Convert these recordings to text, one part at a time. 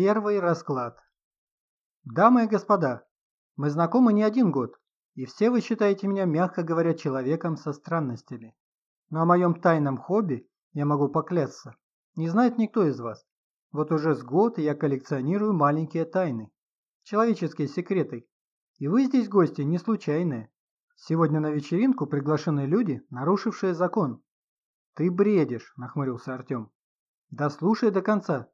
Первый расклад. Дамы и господа, мы знакомы не один год, и все вы считаете меня, мягко говоря, человеком со странностями. Но о моем тайном хобби, я могу поклясться, не знает никто из вас. Вот уже с год я коллекционирую маленькие тайны, человеческие секреты. И вы здесь гости не случайные. Сегодня на вечеринку приглашены люди, нарушившие закон. Ты бредишь, нахмурился Артем. Да слушай до конца.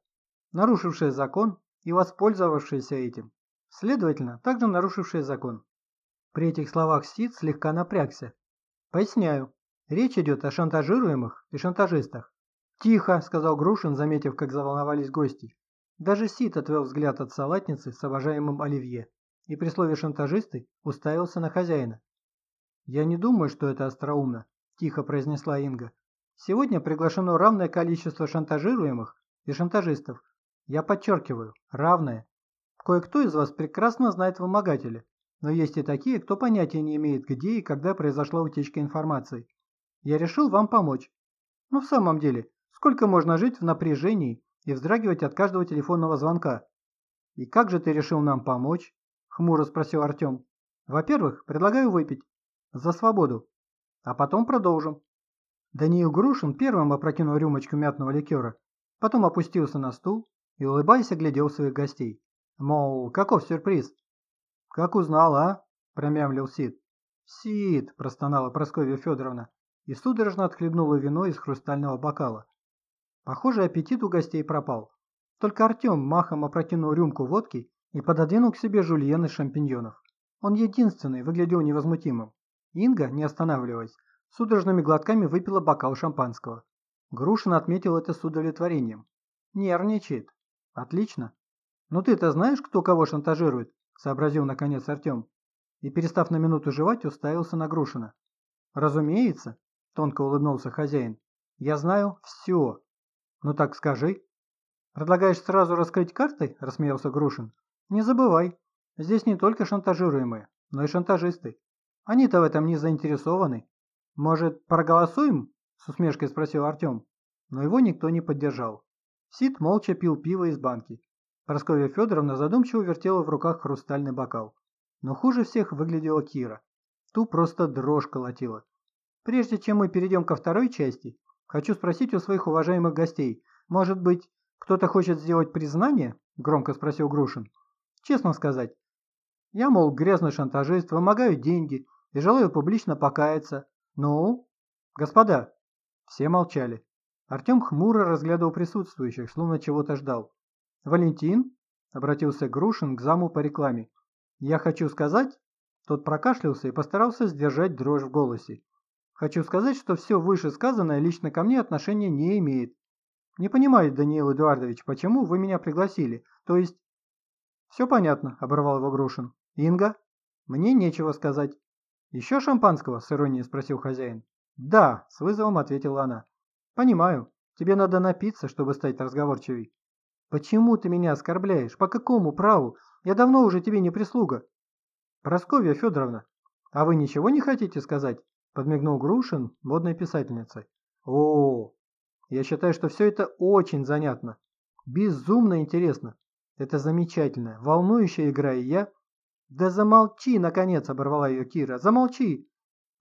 Нарушившие закон и воспользовавшиеся этим. Следовательно, также нарушившие закон. При этих словах Сид слегка напрягся. Поясняю. Речь идет о шантажируемых и шантажистах. «Тихо», — сказал Грушин, заметив, как заволновались гости. Даже Сид отвел взгляд от салатницы с обожаемым оливье и при слове «шантажисты» уставился на хозяина. «Я не думаю, что это остроумно», – тихо произнесла Инга. «Сегодня приглашено равное количество шантажируемых и шантажистов. Я подчеркиваю, равное. Кое-кто из вас прекрасно знает вымогателя, но есть и такие, кто понятия не имеет, где и когда произошла утечка информации. Я решил вам помочь. Но в самом деле, сколько можно жить в напряжении и вздрагивать от каждого телефонного звонка? И как же ты решил нам помочь? Хмуро спросил Артем. Во-первых, предлагаю выпить. За свободу. А потом продолжим. Даниил Грушин первым опрокинул рюмочку мятного ликера, потом опустился на стул и, улыбаясь, оглядел своих гостей. Мол, каков сюрприз? Как узнал, а? Промямлил Сид. Сид, простонала Прасковья Федоровна и судорожно отхлебнула вино из хрустального бокала. Похоже, аппетит у гостей пропал. Только Артем махом опрокинул рюмку водки и пододвинул к себе жульен из шампиньонов. Он единственный выглядел невозмутимым. Инга, не останавливаясь, судорожными глотками выпила бокал шампанского. Грушин отметил это с удовлетворением. Нервничает. Отлично. Ну ты-то знаешь, кто кого шантажирует? Сообразил наконец Артем. И, перестав на минуту жевать, уставился на Грушина. Разумеется, тонко улыбнулся хозяин. Я знаю все. Ну так скажи. Предлагаешь сразу раскрыть карты? Рассмеялся Грушин. Не забывай, здесь не только шантажируемые, но и шантажисты. Они-то в этом не заинтересованы. Может, проголосуем? С усмешкой спросил Артем. Но его никто не поддержал. Сид молча пил пиво из банки. Прасковья Федоровна задумчиво вертела в руках хрустальный бокал. Но хуже всех выглядела Кира. Ту просто дрожь колотила. Прежде чем мы перейдем ко второй части, хочу спросить у своих уважаемых гостей, может быть, кто-то хочет сделать признание? Громко спросил Грушин. Честно сказать, я, мол, грязный шантажист, вымогаю деньги, и желаю публично покаяться. Ну, господа, все молчали. Артем хмуро разглядывал присутствующих, словно чего-то ждал. «Валентин?» – обратился Грушин к заму по рекламе. «Я хочу сказать...» Тот прокашлялся и постарался сдержать дрожь в голосе. «Хочу сказать, что все вышесказанное лично ко мне отношения не имеет. Не понимаю, Даниил Эдуардович, почему вы меня пригласили? То есть...» «Все понятно», – оборвал его Грушин. «Инга?» «Мне нечего сказать. «Еще шампанского?» – с иронией спросил хозяин. «Да», – с вызовом ответила она. «Понимаю. Тебе надо напиться, чтобы стать разговорчивей». «Почему ты меня оскорбляешь? По какому праву? Я давно уже тебе не прислуга». «Просковья Федоровна, а вы ничего не хотите сказать?» – подмигнул Грушин, модной писательницей. «О, я считаю, что все это очень занятно. Безумно интересно. Это замечательная, волнующая игра, и я «Да замолчи, наконец!» – оборвала ее Кира. «Замолчи!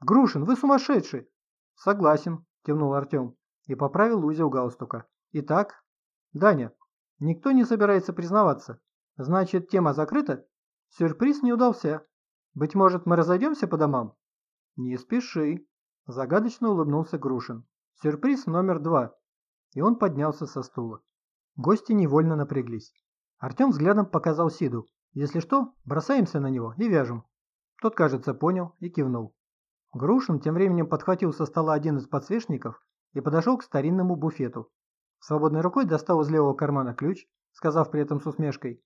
Грушин, вы сумасшедший!» «Согласен», – кивнул Артем и поправил узел галстука. «Итак, Даня, никто не собирается признаваться. Значит, тема закрыта? Сюрприз не удался. Быть может, мы разойдемся по домам?» «Не спеши», – загадочно улыбнулся Грушин. «Сюрприз номер два». И он поднялся со стула. Гости невольно напряглись. Артем взглядом показал Сиду. Если что, бросаемся на него и вяжем. Тот, кажется, понял и кивнул. Грушин тем временем подхватил со стола один из подсвечников и подошел к старинному буфету. Свободной рукой достал из левого кармана ключ, сказав при этом с усмешкой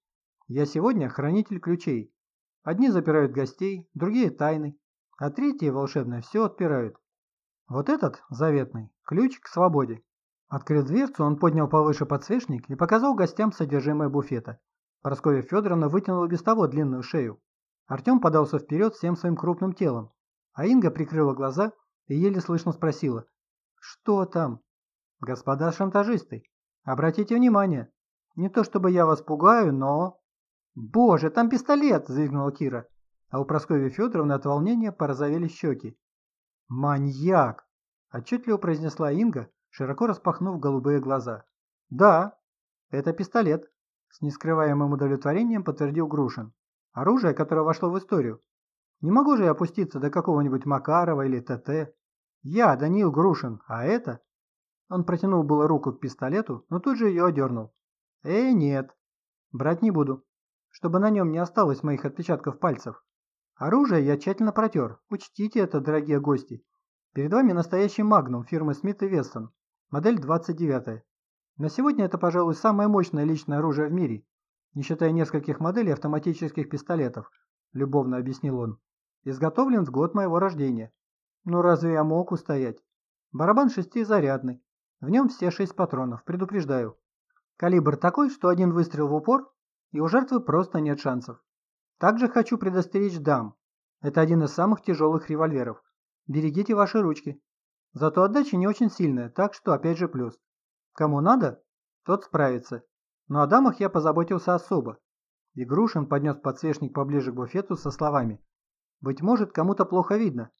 «Я сегодня хранитель ключей. Одни запирают гостей, другие тайны, а третьи, волшебные, все отпирают. Вот этот, заветный, ключ к свободе». Открыв дверцу, он поднял повыше подсвечник и показал гостям содержимое буфета. Прасковья Федоровна вытянула без того длинную шею. Артем подался вперед всем своим крупным телом, а Инга прикрыла глаза и еле слышно спросила. «Что там?» «Господа шантажисты, обратите внимание, Не то чтобы я вас пугаю, но... Боже, там пистолет! Заигнула Кира. А у Прасковьи Федоровны от волнения порозовели щеки. Маньяк! Отчетливо произнесла Инга, широко распахнув голубые глаза. Да, это пистолет. С нескрываемым удовлетворением подтвердил Грушин. Оружие, которое вошло в историю. Не могу же я опуститься до какого-нибудь Макарова или ТТ. Я, Даниил Грушин, а это... Он протянул было руку к пистолету, но тут же ее одернул. «Э, нет. Брать не буду. Чтобы на нем не осталось моих отпечатков пальцев. Оружие я тщательно протер. Учтите это, дорогие гости. Перед вами настоящий магнум фирмы Смит и Вессон. Модель 29. На сегодня это, пожалуй, самое мощное личное оружие в мире, не считая нескольких моделей автоматических пистолетов, любовно объяснил он. Изготовлен в год моего рождения. Ну разве я мог устоять? Барабан шестизарядный. В нем все шесть патронов, предупреждаю. Калибр такой, что один выстрел в упор, и у жертвы просто нет шансов. Также хочу предостеречь дам. Это один из самых тяжелых револьверов. Берегите ваши ручки. Зато отдача не очень сильная, так что опять же плюс. Кому надо, тот справится. Но о дамах я позаботился особо. И Грушин поднес подсвечник поближе к буфету со словами. Быть может, кому-то плохо видно.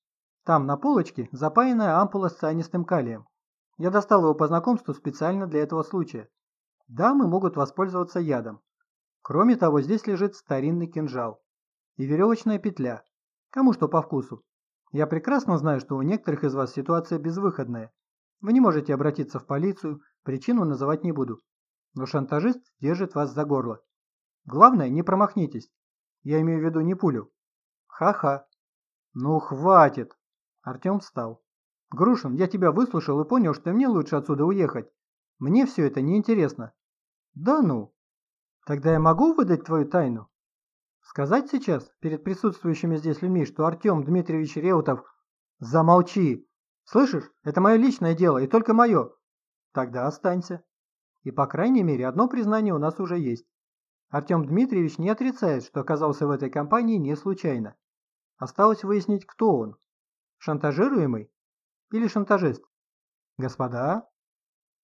Там на полочке запаянная ампула с цианистым калием. Я достал его по знакомству специально для этого случая. Дамы могут воспользоваться ядом. Кроме того, здесь лежит старинный кинжал и веревочная петля. Кому что по вкусу. Я прекрасно знаю, что у некоторых из вас ситуация безвыходная. Вы не можете обратиться в полицию, причину называть не буду. Но шантажист держит вас за горло. Главное, не промахнитесь. Я имею в виду не пулю. Ха-ха. Ну хватит. Артем встал. Грушин, я тебя выслушал и понял, что мне лучше отсюда уехать. Мне все это неинтересно. Да ну. Тогда я могу выдать твою тайну? Сказать сейчас, перед присутствующими здесь людьми, что Артем Дмитриевич Реутов... Замолчи! Слышишь, это мое личное дело, и только мое. Тогда останься. И по крайней мере, одно признание у нас уже есть. Артем Дмитриевич не отрицает, что оказался в этой компании не случайно. Осталось выяснить, кто он. Шантажируемый или шантажист? Господа,